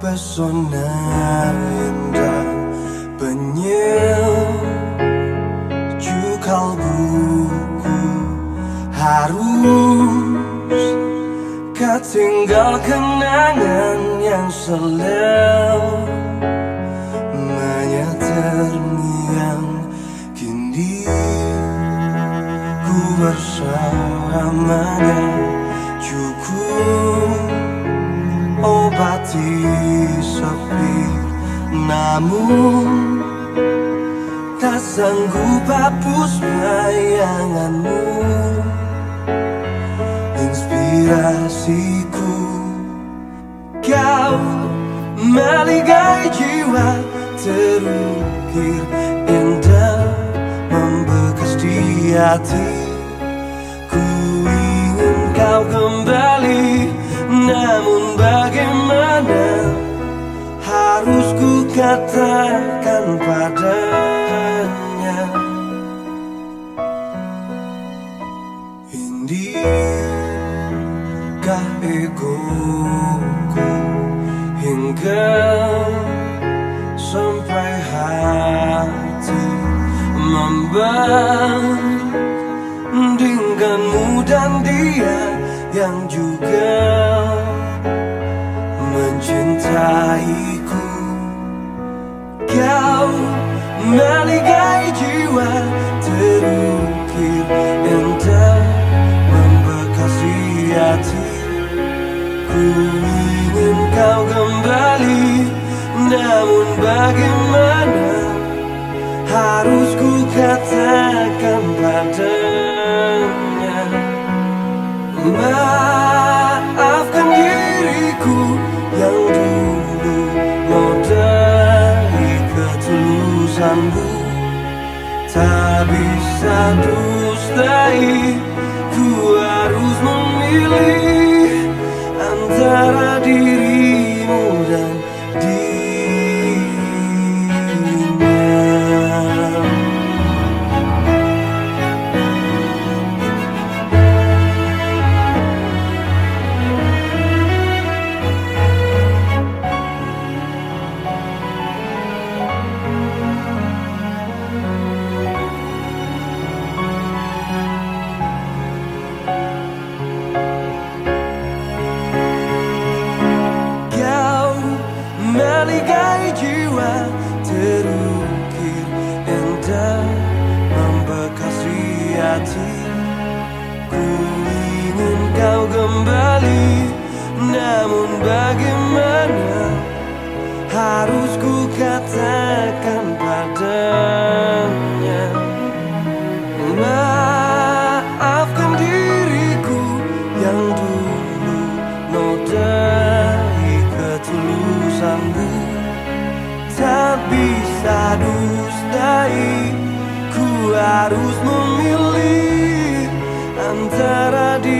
Pesona indah Penyejuk tinggal kenangan yang selamanya terngiang Kini. Ku bersamanya Cukup obati sepi Namun tak sanggup hapus bayanganmu Inspirasiku. Kau meligai jiwa terukir indah Membekas di hati. Ku ingin kau kembali Namun bagaimana Harus ku katakan padanya? Indikah egoku Hingga sampai hati Membandingkanmu dan dia yang juga mencintaiku. Kau meligai jiwa terukir bagaimana Harus ku katakan padanya? Maafkan diriku yang dulu Modai ketulusanmu. Tak bisa dustai Ku harus memilih meligai jiwa terukir indah membekas di hati. Ku ingin kau kembali Namun bagaimana Harus ku katakan padanya? Maafkan diriku yang dulu bisa dustai Ku harus memilih Antara diri